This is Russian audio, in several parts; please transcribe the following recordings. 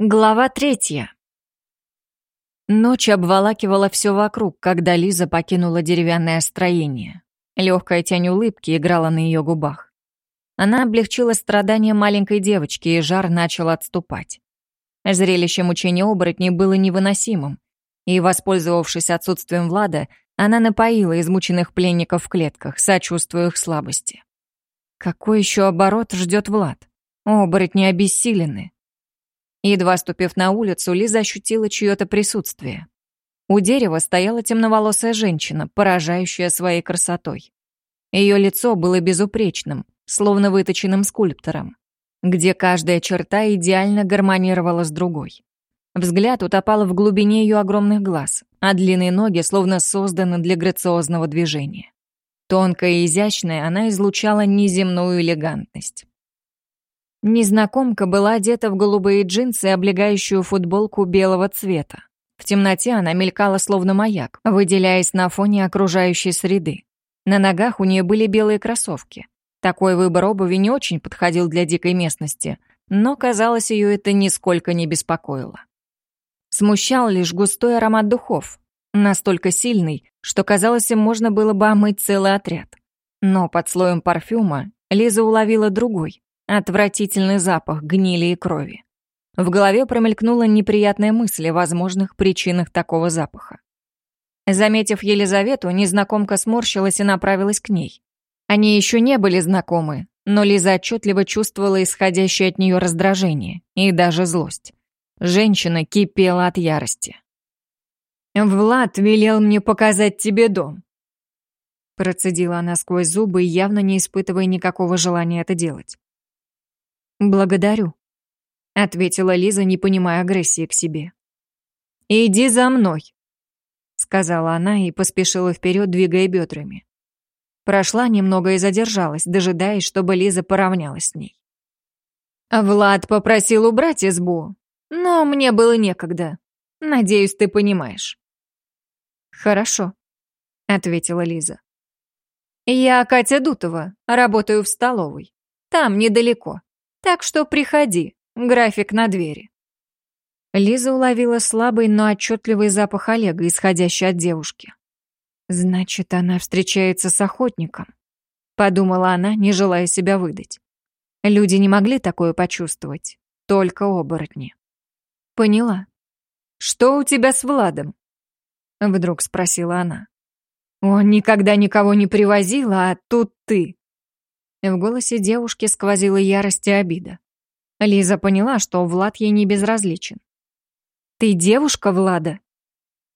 Глава третья. Ночь обволакивала все вокруг, когда Лиза покинула деревянное строение. Легкая тень улыбки играла на ее губах. Она облегчила страдания маленькой девочки, и жар начал отступать. Зрелище мучения оборотней было невыносимым, и, воспользовавшись отсутствием Влада, она напоила измученных пленников в клетках, сочувствуя их слабости. Какой еще оборот ждет Влад? Оборотни обессилены. Едва ступив на улицу, Лиза ощутила чье-то присутствие. У дерева стояла темноволосая женщина, поражающая своей красотой. Ее лицо было безупречным, словно выточенным скульптором, где каждая черта идеально гармонировала с другой. Взгляд утопал в глубине ее огромных глаз, а длинные ноги словно созданы для грациозного движения. Тонкая и изящная, она излучала неземную элегантность. Незнакомка была одета в голубые джинсы и облегающую футболку белого цвета. В темноте она мелькала словно маяк, выделяясь на фоне окружающей среды. На ногах у нее были белые кроссовки. Такой выбор обуви не очень подходил для дикой местности, но, казалось, ее это нисколько не беспокоило. Смущал лишь густой аромат духов, настолько сильный, что, казалось, им можно было бы омыть целый отряд. Но под слоем парфюма Лиза уловила другой, Отвратительный запах гнили и крови. В голове промелькнула неприятная мысль о возможных причинах такого запаха. Заметив Елизавету, незнакомка сморщилась и направилась к ней. Они еще не были знакомы, но Лиза отчетливо чувствовала исходящее от нее раздражение и даже злость. Женщина кипела от ярости. «Влад велел мне показать тебе дом», процедила она сквозь зубы, явно не испытывая никакого желания это делать. «Благодарю», — ответила Лиза, не понимая агрессии к себе. «Иди за мной», — сказала она и поспешила вперед, двигая бедрами. Прошла немного и задержалась, дожидаясь, чтобы Лиза поравнялась с ней. «Влад попросил убрать избу, но мне было некогда. Надеюсь, ты понимаешь». «Хорошо», — ответила Лиза. «Я Катя Дутова, работаю в столовой. Там недалеко. Так что приходи, график на двери». Лиза уловила слабый, но отчетливый запах Олега, исходящий от девушки. «Значит, она встречается с охотником», — подумала она, не желая себя выдать. Люди не могли такое почувствовать, только оборотни. «Поняла. Что у тебя с Владом?» — вдруг спросила она. «Он никогда никого не привозил, а тут ты. В голосе девушки сквозила ярость и обида. Лиза поняла, что Влад ей не безразличен. «Ты девушка, Влада?»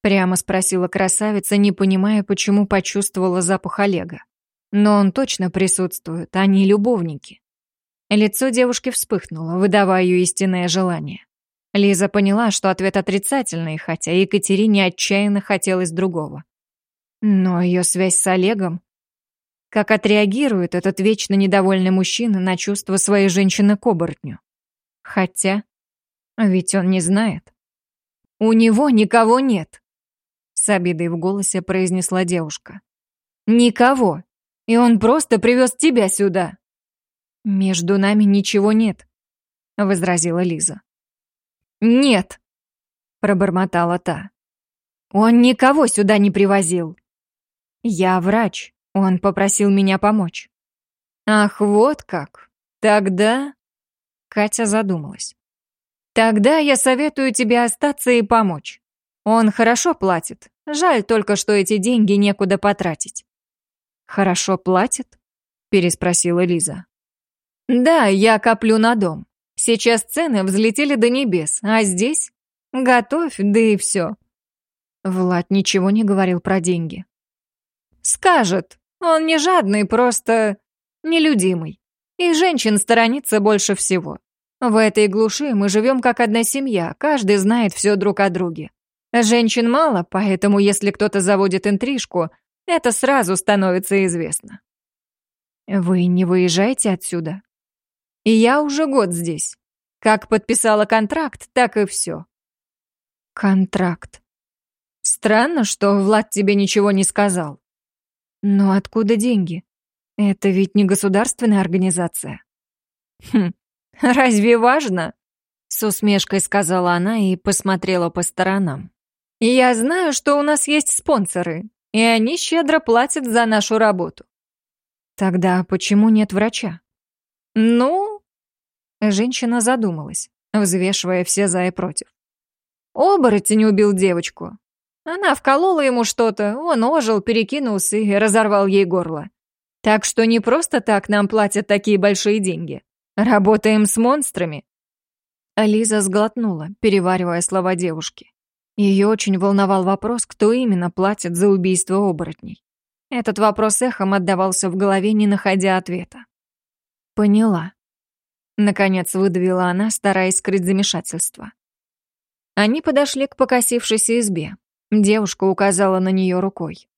Прямо спросила красавица, не понимая, почему почувствовала запах Олега. Но он точно присутствует, они любовники. Лицо девушки вспыхнуло, выдавая ее истинное желание. Лиза поняла, что ответ отрицательный, хотя Екатерине отчаянно хотелось другого. Но ее связь с Олегом как отреагирует этот вечно недовольный мужчина на чувства своей женщины к оборотню? Хотя, ведь он не знает. «У него никого нет», — с обидой в голосе произнесла девушка. «Никого. И он просто привез тебя сюда». «Между нами ничего нет», — возразила Лиза. «Нет», — пробормотала та. «Он никого сюда не привозил». «Я врач», он попросил меня помочь. Ах, вот как. Тогда... Катя задумалась. Тогда я советую тебе остаться и помочь. Он хорошо платит. Жаль только, что эти деньги некуда потратить. Хорошо платит? Переспросила Лиза. Да, я коплю на дом. Сейчас цены взлетели до небес, а здесь... Готовь, да и все. Влад ничего не говорил про деньги. Скажет, он не жадный, просто нелюдимый. И женщин сторонится больше всего. В этой глуши мы живем как одна семья, каждый знает все друг о друге. Женщин мало, поэтому если кто-то заводит интрижку, это сразу становится известно. Вы не выезжаете отсюда? И я уже год здесь. Как подписала контракт, так и все. Контракт. Странно, что Влад тебе ничего не сказал. Но откуда деньги? Это ведь не государственная организация. Хм, разве важно? С усмешкой сказала она и посмотрела по сторонам. «Я знаю, что у нас есть спонсоры, и они щедро платят за нашу работу». «Тогда почему нет врача?» «Ну...» Женщина задумалась, взвешивая все за и против. «Оборотень убил девочку. Она вколола ему что-то, он ожил, перекинулся и разорвал ей горло. Так что не просто так нам платят такие большие деньги. Работаем с монстрами». Ализа сглотнула, переваривая слова девушки. Ее очень волновал вопрос, кто именно платит за убийство оборотней. Этот вопрос эхом отдавался в голове, не находя ответа. «Поняла». Наконец выдавила она, стараясь скрыть замешательство. Они подошли к покосившейся избе. Девушка указала на нее рукой.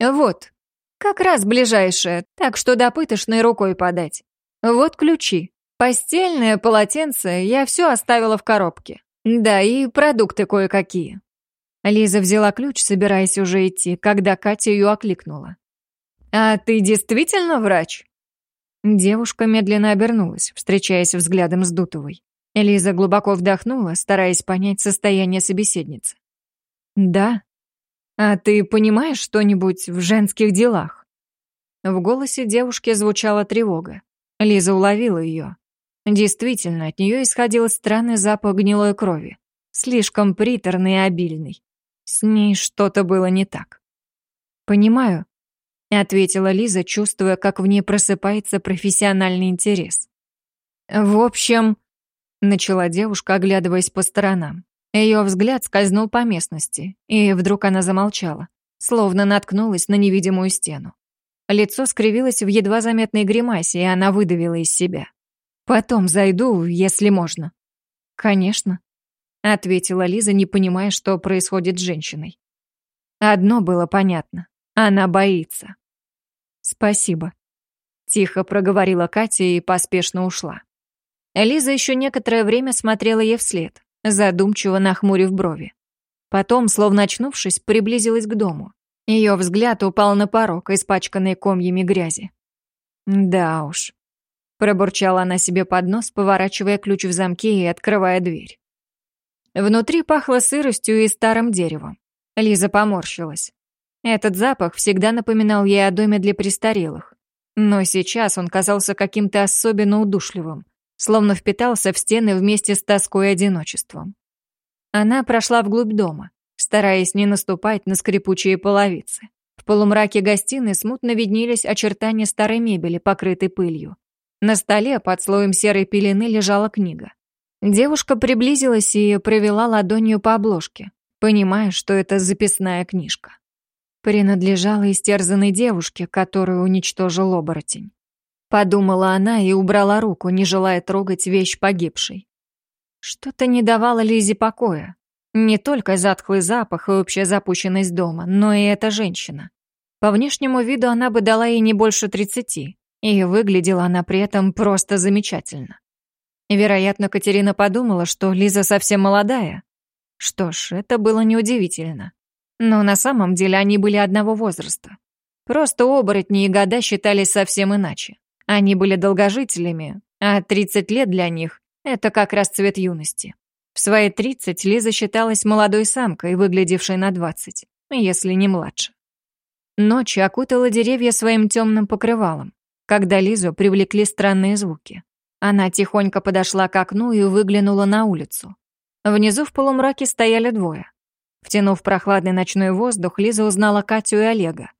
«Вот, как раз ближайшая, так что до пытошной рукой подать. Вот ключи. Постельное, полотенце, я все оставила в коробке. Да, и продукты кое-какие». Лиза взяла ключ, собираясь уже идти, когда Катя ее окликнула. «А ты действительно врач?» Девушка медленно обернулась, встречаясь взглядом с Дутовой. Лиза глубоко вдохнула, стараясь понять состояние собеседницы. «Да. А ты понимаешь что-нибудь в женских делах?» В голосе девушки звучала тревога. Лиза уловила ее. Действительно, от нее исходил странный запах гнилой крови. Слишком приторный и обильный. С ней что-то было не так. «Понимаю», — ответила Лиза, чувствуя, как в ней просыпается профессиональный интерес. «В общем...» — начала девушка, оглядываясь по сторонам. Ее взгляд скользнул по местности, и вдруг она замолчала, словно наткнулась на невидимую стену. Лицо скривилось в едва заметной гримасе, и она выдавила из себя. «Потом зайду, если можно». «Конечно», — ответила Лиза, не понимая, что происходит с женщиной. Одно было понятно. Она боится. «Спасибо», — тихо проговорила Катя и поспешно ушла. Лиза еще некоторое время смотрела ей вслед, задумчиво нахмурив брови. Потом, словно очнувшись, приблизилась к дому. Ее взгляд упал на порог, испачканный комьями грязи. «Да уж», — пробурчала она себе под нос, поворачивая ключ в замке и открывая дверь. Внутри пахло сыростью и старым деревом. Лиза поморщилась. Этот запах всегда напоминал ей о доме для престарелых. Но сейчас он казался каким-то особенно удушливым словно впитался в стены вместе с тоской и одиночеством. Она прошла вглубь дома, стараясь не наступать на скрипучие половицы. В полумраке гостиной смутно виднелись очертания старой мебели, покрытой пылью. На столе под слоем серой пелены лежала книга. Девушка приблизилась и провела ладонью по обложке, понимая, что это записная книжка. Принадлежала истерзанной девушке, которую уничтожил оборотень. Подумала она и убрала руку, не желая трогать вещь погибшей. Что-то не давало Лизе покоя. Не только затхлый запах и общая запущенность дома, но и эта женщина. По внешнему виду она бы дала ей не больше тридцати, и выглядела она при этом просто замечательно. Вероятно, Катерина подумала, что Лиза совсем молодая. Что ж, это было неудивительно. Но на самом деле они были одного возраста. Просто оборотни и года считались совсем иначе. Они были долгожителями, а 30 лет для них — это как раз цвет юности. В свои 30 Лиза считалась молодой самкой, выглядевшей на 20, если не младше. Ночь окутала деревья своим темным покрывалом, когда Лизу привлекли странные звуки. Она тихонько подошла к окну и выглянула на улицу. Внизу в полумраке стояли двое. Втянув прохладный ночной воздух, Лиза узнала Катю и Олега.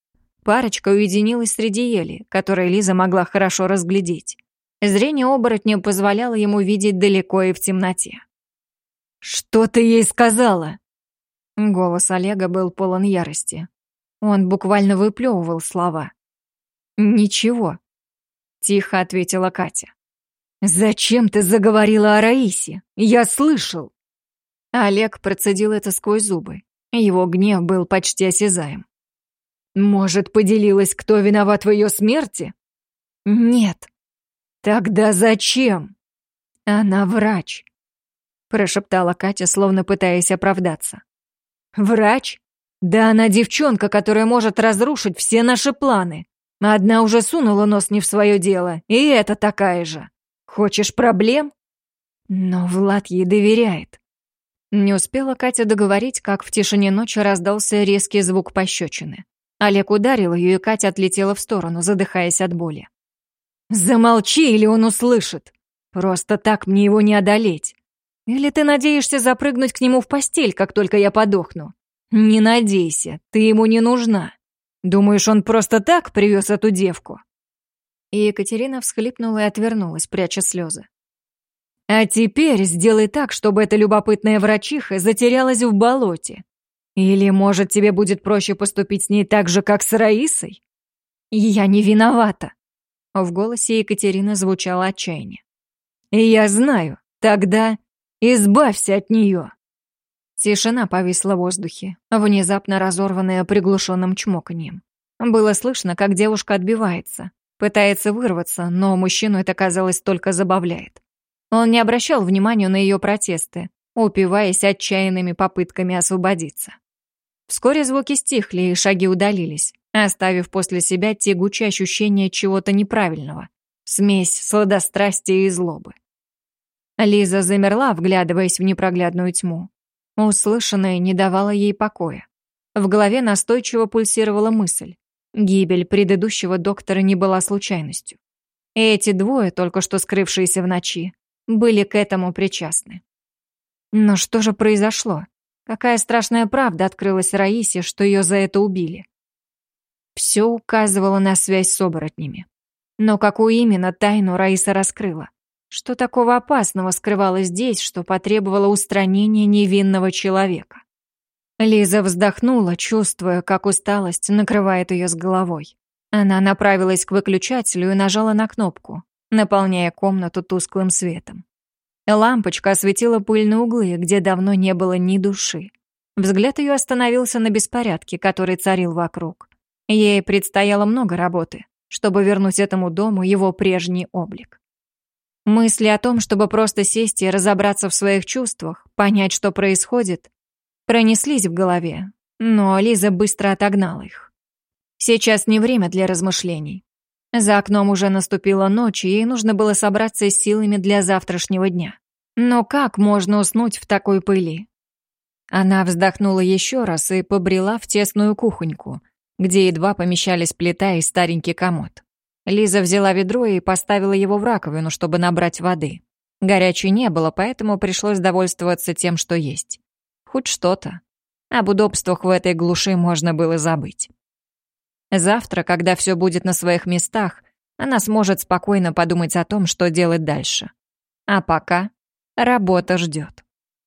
Парочка уединилась среди ели, которые Лиза могла хорошо разглядеть. Зрение оборотня позволяло ему видеть далеко и в темноте. «Что ты ей сказала?» Голос Олега был полон ярости. Он буквально выплевывал слова. «Ничего», — тихо ответила Катя. «Зачем ты заговорила о Раисе? Я слышал!» Олег процедил это сквозь зубы. Его гнев был почти осязаем. Может, поделилась, кто виноват в ее смерти? Нет. Тогда зачем? Она врач, прошептала Катя, словно пытаясь оправдаться. Врач? Да она девчонка, которая может разрушить все наши планы. Одна уже сунула нос не в свое дело, и это такая же. Хочешь проблем? Но Влад ей доверяет. Не успела Катя договорить, как в тишине ночи раздался резкий звук пощечины. Олег ударил ее, и Катя отлетела в сторону, задыхаясь от боли. «Замолчи, или он услышит! Просто так мне его не одолеть! Или ты надеешься запрыгнуть к нему в постель, как только я подохну? Не надейся, ты ему не нужна. Думаешь, он просто так привез эту девку?» И Екатерина всхлипнула и отвернулась, пряча слезы. «А теперь сделай так, чтобы эта любопытная врачиха затерялась в болоте. Или, может, тебе будет проще поступить с ней так же, как с Раисой? Я не виновата. В голосе Екатерины звучало отчаяние. Я знаю. Тогда избавься от нее. Тишина повисла в воздухе, внезапно разорванная приглушенным чмоканьем. Было слышно, как девушка отбивается, пытается вырваться, но мужчину это, казалось, только забавляет. Он не обращал внимания на ее протесты, упиваясь отчаянными попытками освободиться. Вскоре звуки стихли, и шаги удалились, оставив после себя тягучее ощущение чего-то неправильного, смесь сладострастия и злобы. Лиза замерла, вглядываясь в непроглядную тьму. Услышанное не давало ей покоя. В голове настойчиво пульсировала мысль. Гибель предыдущего доктора не была случайностью. эти двое, только что скрывшиеся в ночи, были к этому причастны. Но что же произошло? Какая страшная правда открылась Раисе, что ее за это убили. Все указывало на связь с оборотнями. Но какую именно тайну Раиса раскрыла? Что такого опасного скрывалось здесь, что потребовало устранения невинного человека? Лиза вздохнула, чувствуя, как усталость накрывает ее с головой. Она направилась к выключателю и нажала на кнопку, наполняя комнату тусклым светом. Лампочка осветила пыльные углы, где давно не было ни души. Взгляд ее остановился на беспорядке, который царил вокруг. Ей предстояло много работы, чтобы вернуть этому дому его прежний облик. Мысли о том, чтобы просто сесть и разобраться в своих чувствах, понять, что происходит, пронеслись в голове, но Лиза быстро отогнала их. Сейчас не время для размышлений. За окном уже наступила ночь, и ей нужно было собраться с силами для завтрашнего дня. Но как можно уснуть в такой пыли? Она вздохнула еще раз и побрела в тесную кухоньку, где едва помещались плита и старенький комод. Лиза взяла ведро и поставила его в раковину, чтобы набрать воды. Горячей не было, поэтому пришлось довольствоваться тем, что есть. Хоть что-то. Об удобствах в этой глуши можно было забыть. Завтра, когда все будет на своих местах, она сможет спокойно подумать о том, что делать дальше. А пока работа ждет.